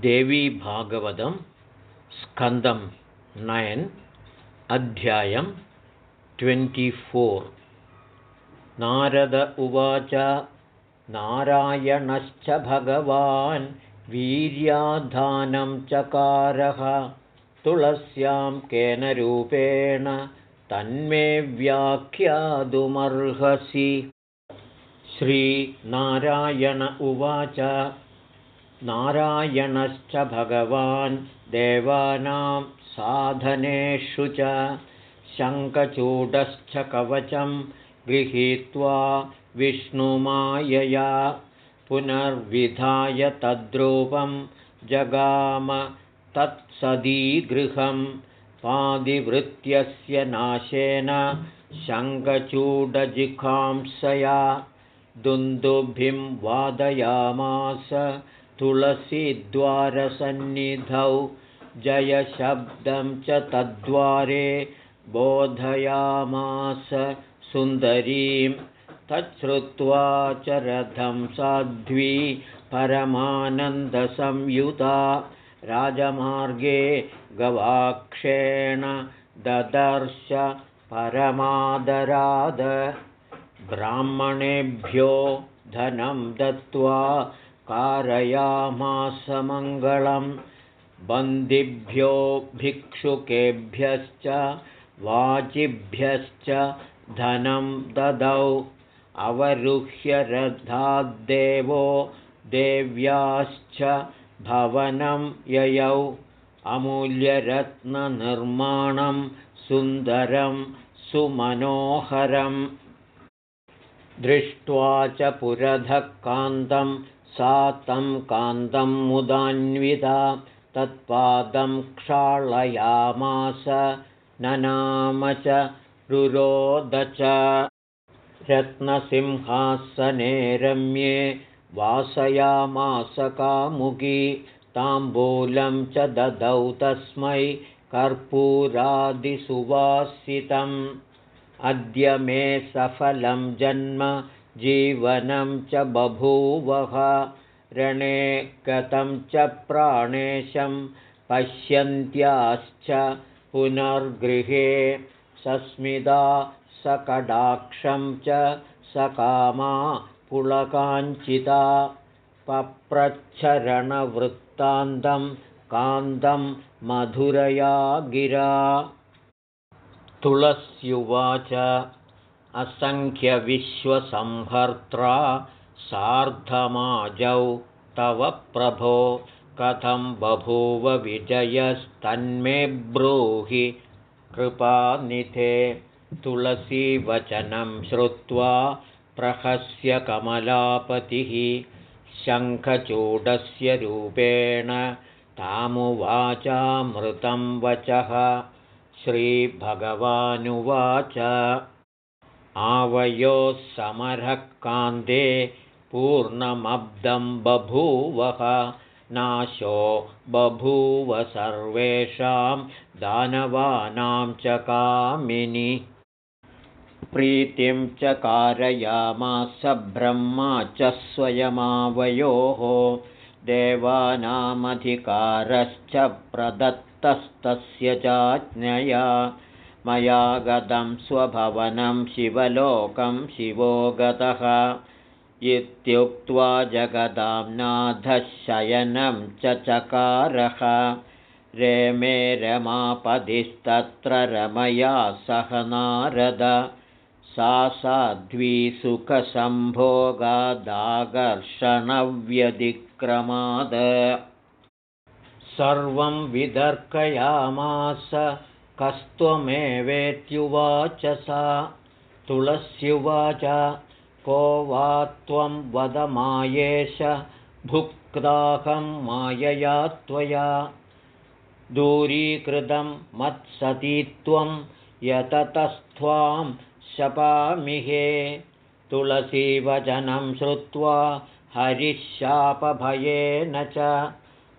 देवीभागवतं स्कन्दं नयन् अध्यायं ट्वेण्टिफोर्। नारद उवाच नारायणश्च भगवान् वीर्याधानं चकारः तुलस्यां केन रूपेण तन्मे व्याख्यातुमर्हसि। श्रीनारायण उवाच नारायणश्च भगवान् देवानां साधनेषु च शङ्खचूडश्च कवचं गृहीत्वा विष्णुमायया पुनर्विधाय तद्रूपं जगाम तत्सदीगृहं पादिवृत्यस्य नाशेन शङ्खचूडजिखांसया दुन्दुभिं वादयामास तुलसीद्वारसन्निधौ जयशब्दं च तद्वारे बोधयामास सुन्दरीं तच्छ्रुत्वा च रथं साध्वी परमानन्दसंयुता राजमार्गे गवाक्षेण ददर्श परमादराद। ब्राह्मणेभ्यो धनं दत्त्वा कारयामासमङ्गलं बन्दिभ्यो भिक्षुकेभ्यश्च वाचिभ्यश्च धनं ददौ अवरुह्य रथाद्देवो देव्याश्च भवनं ययौ अमूल्यरत्ननिर्माणं सुन्दरं सुमनोहरम् दृष्ट्वा च पुरधकान्तं सा तं कान्तं मुदान्विता तत्पादं क्षालयामास ननाम च रुरोद च। रत्नसिंहासने रम्ये वासयामास कामुकी ताम्बूलं च ददौ तस्मै कर्पूरादिसुवासितम्। अद्य मे सफलं जन्म जीवनं च बभूवः रणे गतं च प्राणेशं पश्यन्त्याश्च पुनर्गृहे सस्मिता सकडाक्षं च सकामा पुलकाञ्चिता पप्रच्छरणवृत्तान्तं कान्तं मधुरया गिरा। तुलस्युवाच असङ्ख्यविश्वसंहर्त्रा सार्धमाजौ तव प्रभो कथं बभूव विजयस्तन्मे ब्रूहि कृपानिधे तुलसीवचनं श्रुत्वा प्रहस्य कमलापतिः शङ्खचूडस्य रूपेण तामुवाचामृतं वचः श्रीभगवानुवाच आवयोः समरः कान्ते पूर्णमब्दं बभूवः नाशो बभूव सर्वेषां दानवानां च कामिनि। प्रीतिं च कारयामास ब्रह्मा च स्वयमावयोः। देवानामधिकारश्च प्रदत्तस्तस्य चाज्ञया मया गतं स्वभवनं शिवलोकं शिवो गतः इत्युक्त्वा जगदां नाथशयनं च चकारः रेमे रमापदिस्तत्र रमया सह नारद। सा साध्वीसुखसम्भोगादाकर्षणव्यतिक्रमाद सर्वं विदर्कयामास कस्त्वमेवेत्युवाच सा तुलस्युवाच को वा त्वं वद मायेश भुक्ताहं मायया त्वया। दूरीकृतं मत्सतीत्वं यततस्त्वां शपामिहे तुलसीवचनं श्रुत्वा हरिशापभयेन च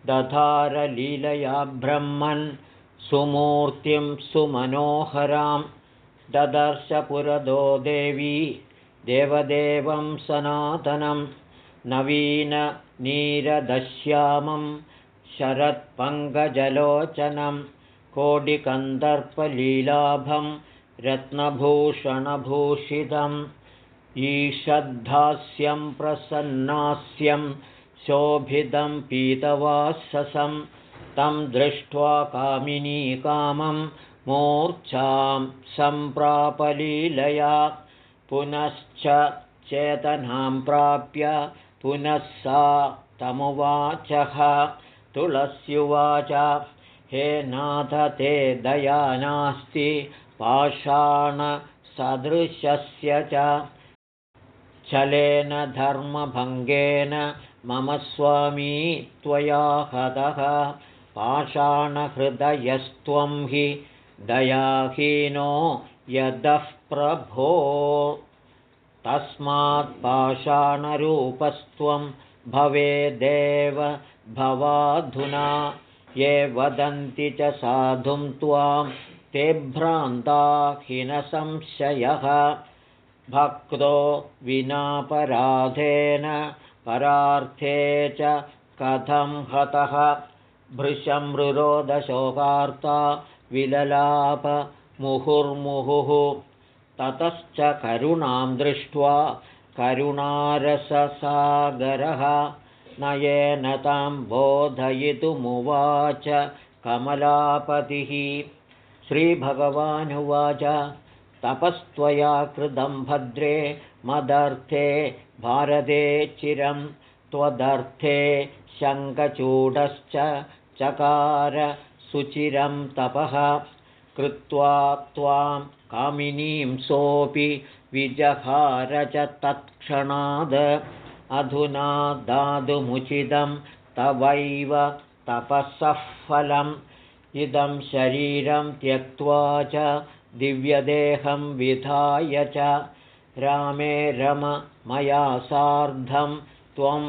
दधारलीलया ब्रह्मन् सुमूर्तिं सुमनोहरां ददर्शपुरदो देवी देवदेवं सनातनं नवीननीरदश्यामं शरत्पङ्कजलोचनं कोटिकन्दर्पलीलाभं रत्नभूषणभूषितम् ईषद्धास्यं प्रसन्नास्यं शोभितं पीतवाससं तं दृष्ट्वा कामिनी कामं मूर्च्छां सम्प्रापलीलया। पुनश्च चेतनां प्राप्य पुनः सा तमुवाचः। तुलस्युवाच हे नाथ ते दया नास्ति पाषाणसदृशस्य च। छलेन धर्मभङ्गेन मम स्वामी त्वया हतः पाषाणहृदयस्त्वं हि दयाहीनो यदः प्रभो। तस्मात् पाषाणरूपस्त्वं भवेदेव भवाधुना। ये वदन्ति च साधुं त्वां ते भ्रान्ता संशयः भक्तो विनापराधेन परार्थे च कथं हतः भृशमृरोदशोकार्ता विललापमुहुर्मुहुः। ततश्च करुणां दृष्ट्वा करुणारससागरः नयेन तां बोधयितुमुवाच कमलापतिः। श्रीभगवानुवाच तपस्त्वया कृतं भद्रे मदर्थे भारते चिरं त्वदर्थे शङ्खचूडश्च चकार सुचिरं तपः कृत्वा त्वां कामिनीं सोऽपि विजहार च तत्क्षणाद् अधुना दातुमुचितं तवैव तपसः फलम्। इदं शरीरं त्यक्त्वा च दिव्यदेहं विधाय च। रामे रम मया सार्धं त्वं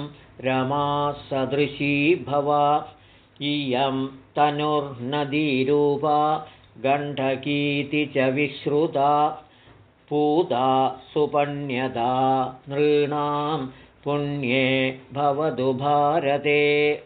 रमासदृशी भवा इयं तनुर्नदीरूपा गण्डकीति च विश्रुता पूता सुपण्यदा नृणां पुण्ये भवतु भारते।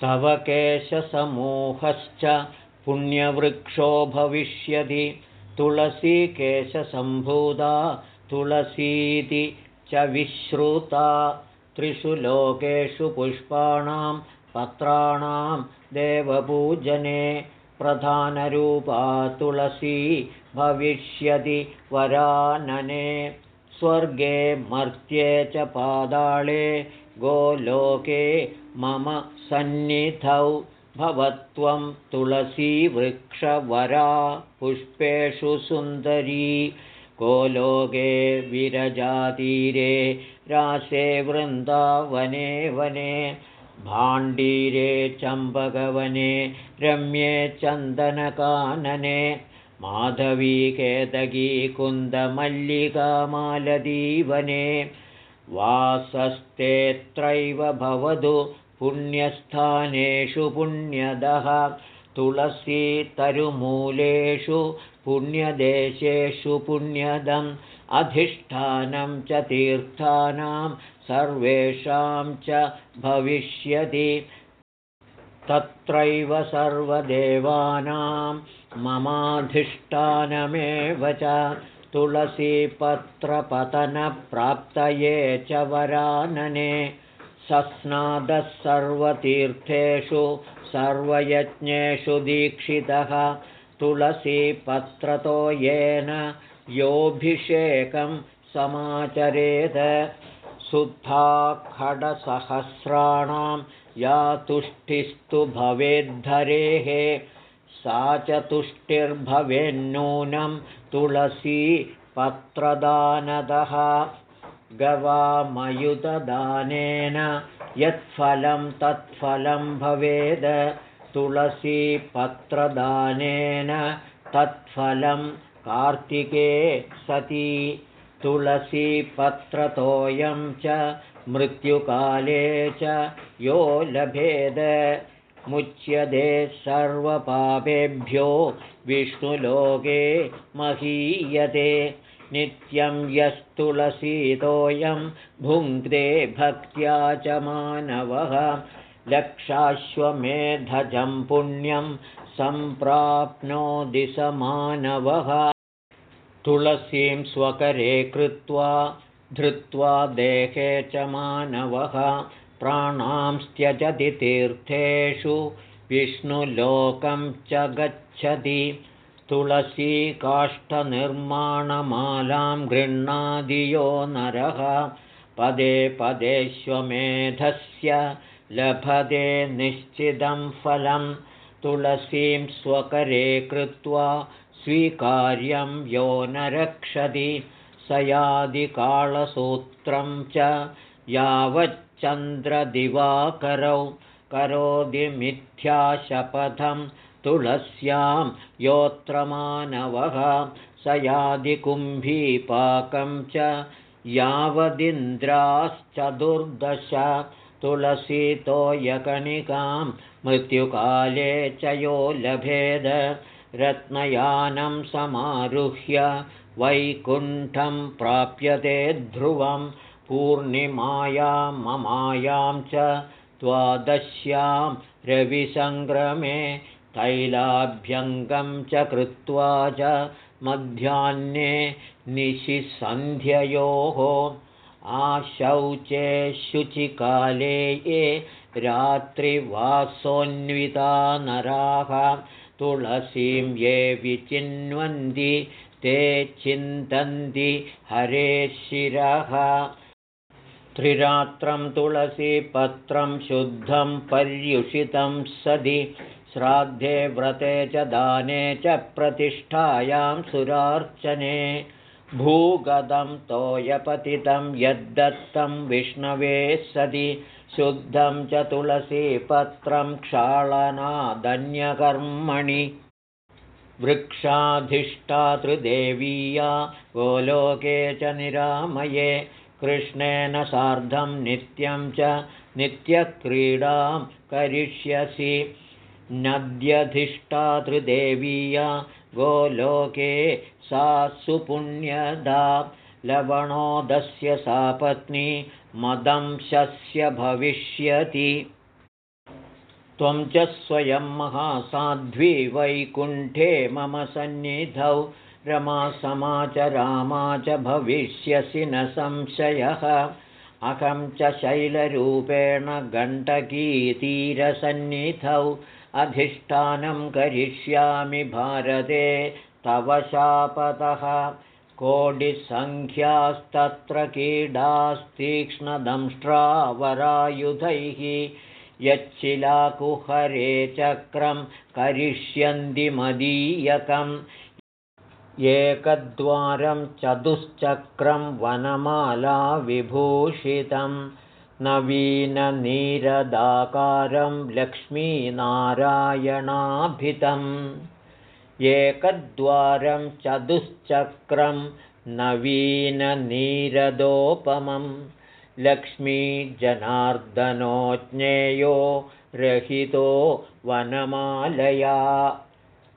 तव केशसमूहश्च पुण्यवृक्षो भविष्यति तुलसीकेशसम्भूता तुलसीति च विश्रुता। त्रिषु लोकेषु पुष्पाणां पत्राणां देवपूजने प्रधानरूपा तुलसी भविष्यति वरानने। स्वर्गे मर्त्ये च पादाळे गोलोके मम सन्निधौ। भवत्वं तुलसीवृक्षवरा पुष्पेषु सुन्दरी। गोलोके विरजातीरे रासे वृन्दावने वने भाण्डीरे चम्बकवने रम्ये चन्दनकानने माधवी केतकी कुन्दमल्लिकामालदीवने। वासस्तेऽत्रैव भवतु पुण्यस्थानेषु पुण्यदः तुलसीतरुमूलेषु पुण्यदेशेषु पुण्यदम् अधिष्ठानं च तीर्थानां सर्वेषां च भविष्यति। तत्रैव सर्वदेवानां ममाधिष्ठानमेव च तुलसीपत्रपतनप्राप्तये च वरानने। सस्नादः सर्वतीर्थेषु सर्वयज्ञेषु दीक्षितः तुलसीपत्रतो येन योऽभिषेकं समाचरेत् खडसहस्राणां या तुष्टिस्तु भवेद्धरेः सा च तुष्टिर्भवेन्नूनं तुलसीपत्रदानदः गवामयुतदानेन यत्फलं तत्फलं भवेद् तुलसीपत्रदानेन तत्फलं कार्तिके सति तुलसीपत्रतोयं च मृत्युकाले च यो लभेद। मुच्यते सर्वपापेभ्यो विष्णुलोके महीयते। नित्यं यस्तुलसीतोऽयं भुङ्क्ते भक्त्या च मानवः। लक्षाश्वमेधजं पुण्यं सम्प्राप्नोति स मानवः तुलसीं स्वकरे कृत्वा धृत्वा देहे च मानवः प्राणां त्यजति तीर्थेषु विष्णुलोकं च गच्छति। तुलसीकाष्ठनिर्माणमालां गृह्णादियो नरः। पदे पदेष्वमेधस्य लभते निश्चितं फलं। तुलसीं स्वकरे कृत्वा स्वीकार्यं यो न रक्षति स यादिकालसूत्रं च यावच्चन्द्रदिवाकरौ करोति मिथ्याशपथं तुलस्यां योत्रमानवः स यादिकुम्भीपाकं च यावदिन्द्राश्चतुर्दश तुलसीतो यकनिकां मृत्युकाले च यो लभेद रत्नयानं समारुह्य वैकुण्ठं प्राप्यते ध्रुवं पूर्णिमायां ममायां च द्वादश्यां रविसङ्ग्रमे तैलाभ्यङ्गं च कृत्वा च मध्याह्ने निशिसन्ध्ययोः आशौचे शुचिकाले ये रात्रिवासोऽन्विता नराः तुलसीं ये विचिन्वन्ति ते चिन्तन्ति हरे शिरः। त्रिरात्रं तुलसीपत्रं शुद्धं पर्युषितं सदि श्राद्धे व्रते च दाने च प्रतिष्ठायां सुरार्चने। भूगदं तोयपतितं यद्दत्तं विष्णवे सदि शुद्धं च तुलसीपत्रं क्षालनादन्यकर्मणि। वृक्षाधिष्ठातृदेवीया गोलोके च निरामये। कृष्णेन सार्धं नित्यं च नित्यक्रीडां करिष्यसि। नद्यधिष्ठातृदेवीया गोलोके सा सुपुण्यदा। लवणोदस्य सा पत्नी मदंशस्य भविष्यति। त्वं च स्वयं महासाध्वी वैकुण्ठे मम सन्निधौ। रमा समा च रामा च भविष्यसि न संशयः। अहं च शैलरूपेण गण्डकीतीरसन्निधौ। अधिष्ठानं करिष्यामि भारते तव शापतः कोटिसङ्ख्यास्तत्र कीडास्तीक्ष्णदंष्ट्रावरायुधैः यच्चिलाकुहरे चक्रं करिष्यन्ति मदीयकम्। एकद्वारं चतुश्चक्रं वनमालाविभूषितं नवीननीरदाकारं लक्ष्मीनारायणाभितम् एकद्वारं चतुश्चक्रं नवीननीरदोपमं। लक्ष्मीजनार्दनो ज्ञेयो रहितो वनमालया।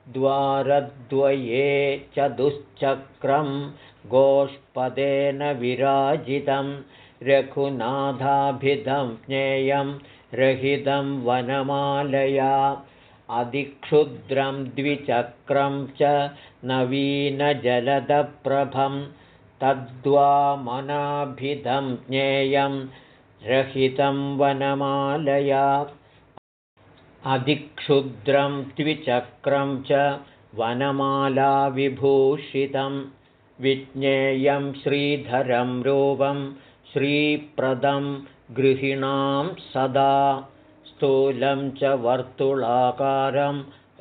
द्वारद्वये चतुश्चक्रं गोष्पदेन विराजितं। रघुनाथाभिधं ज्ञेयं रहितं वनमालया अधिक्षुद्रं द्विचक्रं च नवीनजलदप्रभं तद्वामनाभिधं ज्ञेयं रहितं वनमालया। अधिक्षुद्रं द्विचक्रं च वनमालाविभूषितं विज्ञेयं श्रीधरं रूपं श्रीप्रदं गृहिणां सदा स्थूलं च वर्तुलाकारं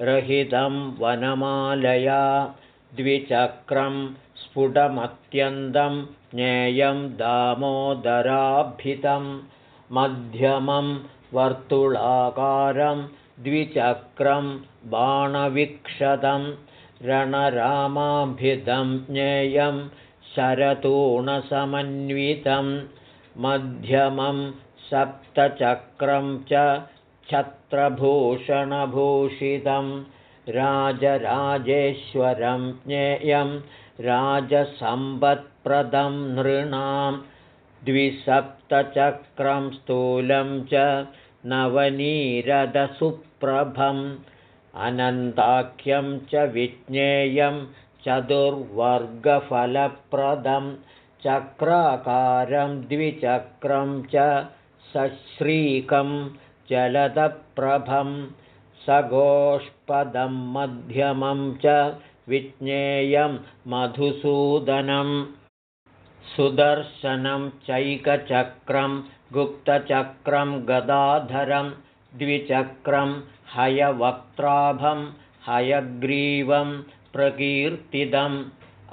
रहितं वनमालया द्विचक्रं स्फुटमत्यन्तं ज्ञेयं दामोदराभितं मध्यमं वर्तुलाकारं द्विचक्रं बाणविक्षतं रणरामाभिधं ज्ञेयं शरतूणसमन्वितं मध्यमं सप्तचक्रं च छत्रभूषणभूषितं राजराजेश्वरं ज्ञेयं राजसम्पत्प्रदं नृणां द्विसप्तचक्रं स्थूलं च नवनीरदसुप्रभम् अनन्ताख्यं च विज्ञेयं चतुर्वर्गफलप्रदं चक्राकारं द्विचक्रं च सश्रीकं जलदप्रभं सगोष्पदं मध्यमं च विज्ञेयं मधुसूदनं सुदर्शनं चैकचक्रं गुप्तचक्रं गदाधरं द्विचक्रं हयवक्त्राभं हयग्रीवं प्रकीर्तितम्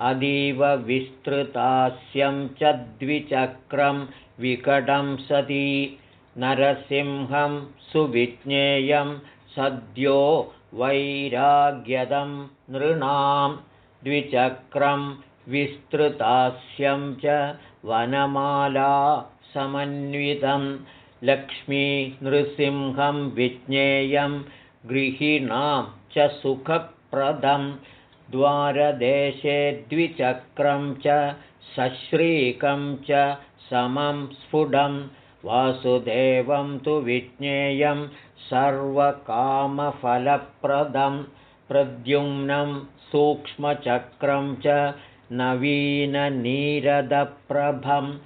अतीव विस्तृतास्यं च द्विचक्रं विकटं सती। नरसिंहं सुविज्ञेयं सद्यो वैराग्यदं नृणां। द्विचक्रं विस्तृतास्यं च वनमाला समन्वितं। लक्ष्मीनृसिंहं विज्ञेयं गृहिणां च सुखप्रदं द्वारदेशे द्विचक्रं च सश्रीकं च समं स्फुटं। वासुदेवं तु विज्ञेयं सर्वकामफलप्रदं। प्रद्युम्नं सूक्ष्मचक्रं च नवीननीरदप्रभं।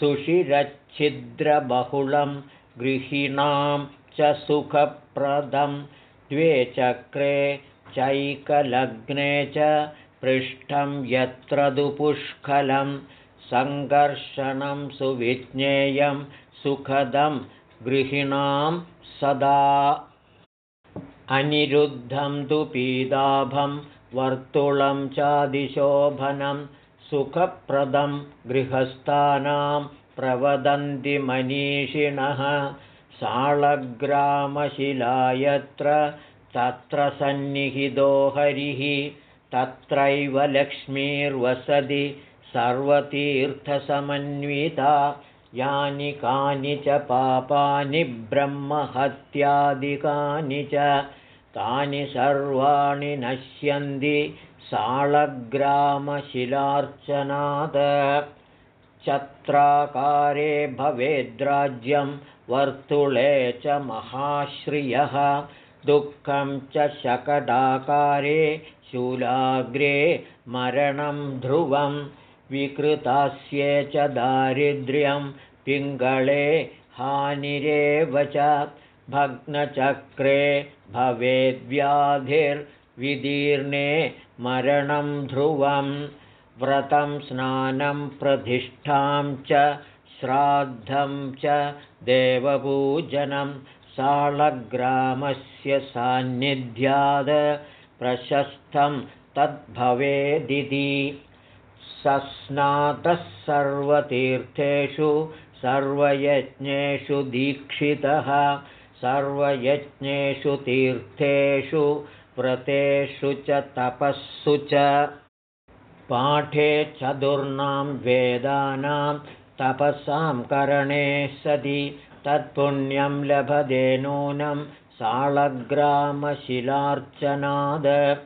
सुषिरच्छिद्रबहुलं गृहिणां च सुखप्रदं। द्वे चक्रे चैकलग्ने च पृष्ठं यत्र दुपुष्कलं सङ्कर्षणं सुविज्ञेयं सुखदं गृहिणां सदा। अनिरुद्धं तु पीदाभं वर्तुलं चादिशोभनं सुखप्रदं गृहस्थानां प्रवदन्ति मनीषिणः साळग्रामशिला यत्र तत्र सन्निहितो हरिः तत्रैव लक्ष्मीर्वसति सर्वतीर्थसमन्विता यानि कानि च पापानि ब्रह्महत्यादिकानि च तानि सर्वाणि नश्यन्ति साळग्रामशिलार्चनात् चत्राकारे भवेद्राज्यं वर्तुळे च महाश्रियः दुःखं च शकटाकारे शूलाग्रे मरणं ध्रुवं विकृतास्ये च दारिद्र्यं पिङ्गळे हानिरेव च भग्नचक्रे भवेद्व्याधिर्विदीर्णे मरणं ध्रुवं व्रतं स्नानं प्रतिष्ठां च श्राद्धं च देवपूजनं साळग्रामस्य सान्निध्याद् प्रशस्तं तद्भवेदिति। सस्नातः सर्वतीर्थेषु सर्वयज्ञेषु दीक्षितः सर्वयज्ञेषु तीर्थेषु व्रतेषु च तपःसु च। पाठे चतुर्णां वेदानां तपसां करणे सति तत्पुण्यं लभते नूनं साळग्रामशिलार्चनाद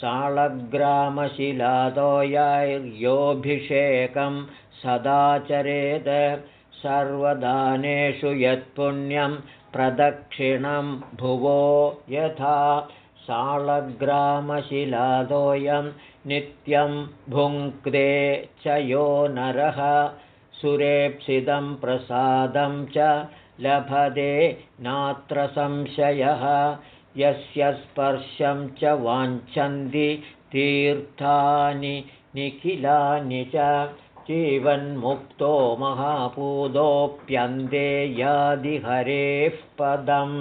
साळग्रामशिलादोयायोऽभिषेकं सदाचरेद सर्वदानेषु यत्पुण्यं प्रदक्षिणं भुवो यथा। साळग्रामशिलादोऽयं नित्यं भुङ्क्ते च यो नरः। सुरेप्सितं प्रसादं च लभते नात्र संशयः। यस्य स्पर्शं च वाञ्छन्ति तीर्थानि निखिलानि च जीवन्मुक्तो महापूदोऽप्यन्ते यादिहरेः पदं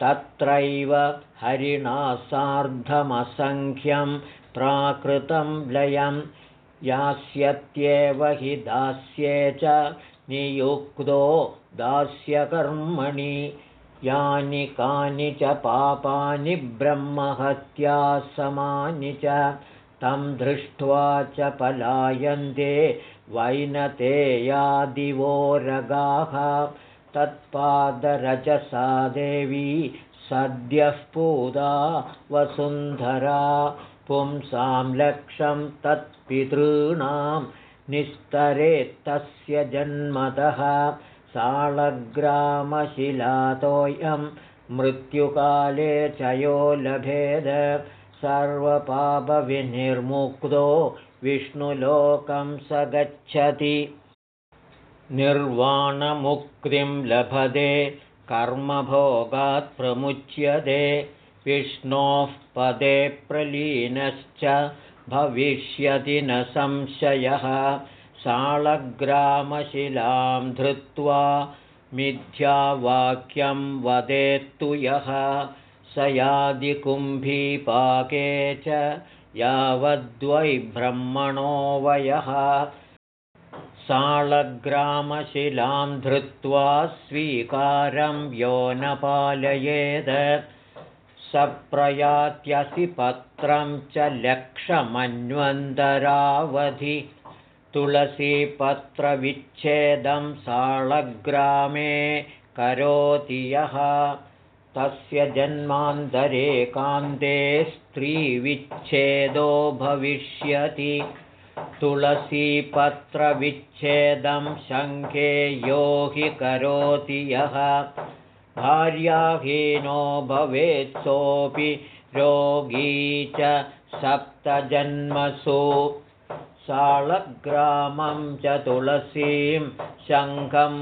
तत्रैव हरिणा सार्धमसङ्ख्यं प्राकृतं लयं यास्यत्येव हि दास्ये च नियुक्तो दास्यकर्मणि यानि कानि च पापानि ब्रह्महत्यासमानि च तं दृष्ट्वा च पलायन्ते वैनतेयादिवोरगाः। तत्पादरजसा देवी सद्यः पूदा वसुन्धरा पुंसां लक्षं तत्पितॄणां निस्तरेत्तस्य जन्मतः साळग्रामशिलातोऽयं मृत्युकाले च यो लभेद सर्वपापविनिर्मुक्तो विष्णुलोकं स गच्छति। निर्वाणमुक्तिं लभते कर्मभोगात् प्रमुच्यते विष्णोः पदे प्रलीनश्च भविष्यति न संशयः। साळग्रामशिलां धृत्वा मिथ्यावाक्यं वदेत्तु यः। स यादिकुम्भीपाके च यावद्वै ब्रह्मणो वयः। साळग्रामशिलां धृत्वा स्वीकारं यो न पालयेद स प्रयात्यसि पत्रं च लक्षमन्वन्तरावधि. तुलसीपत्रविच्छेदं साळग्रामे करोति यः. तस्य जन्मान्तरे कान्ते स्त्रीविच्छेदो भविष्यति. तुलसीपत्रविच्छेदं शङ्खे यो हि करोति यः भार्याहीनो भवेत् सोऽपि रोगी च सप्तजन्मसु। साळग्रामं च तुलसीं शङ्खं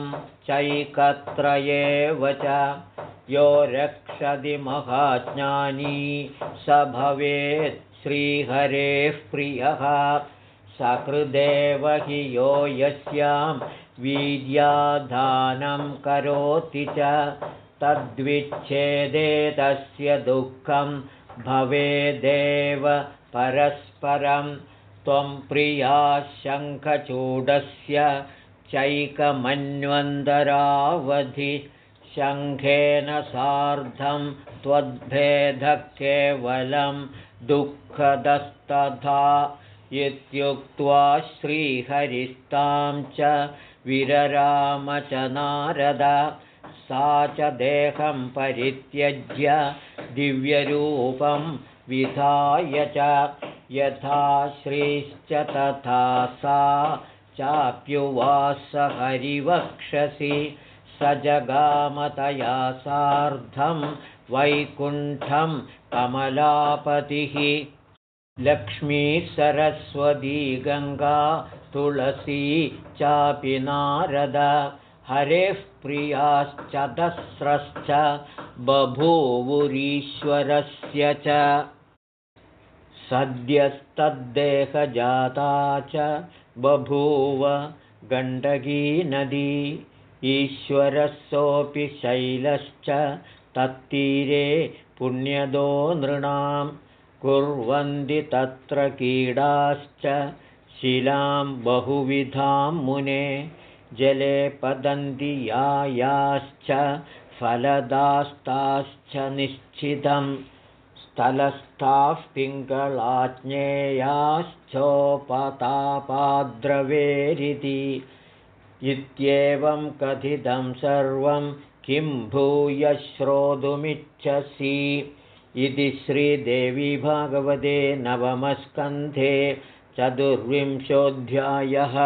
चैकत्र एव च यो रक्षति महाज्ञानी स भवेत् श्रीहरेः प्रियः। सकृदेव हि यो यस्यां वीर्याधानं करोति च तद्विच्छेदे तस्य दुःखं भवेदेव परस्परम् त्वं प्रिया शङ्खचूडस्य चैकमन्वन्तरावधि शङ्खेन सार्धं त्वद्भेदः केवलं दुःखदस्तथा। इत्युक्त्वा श्रीहरिस्तां च विरराम च नारद सा च देहं परित्यज्य दिव्यरूपं विधाय च। यथा श्रीश्च तथा सा चाप्युवास हरिवक्षसि। स जगामतया सार्धं वैकुण्ठं कमलापतिः। लक्ष्मीसरस्वती गङ्गा तुलसी चापि नारद। हरेः प्रियाश्चतस्रश्च बभूवुरीश्वरस्य च। सद्यस्तद्देहजाता च बभूव गण्डकीनदी ईश्वरः शैलश्च तत्तीरे पुण्यदो नृणां कुर्वन्ति तत्र कीडाश्च शिलां बहुविधां मुने जले पतन्ति यायाश्च फलदास्ताश्च निश्चितम् स्थलस्थाः पिङ्गलाज्ञेयाश्चोपतापाद्रवेरिति इत्येवं कथितं सर्वं किं भूय श्रोतुमिच्छसि इति श्रीदेवी भागवते नवमस्कन्धे चतुर्विंशोऽध्यायः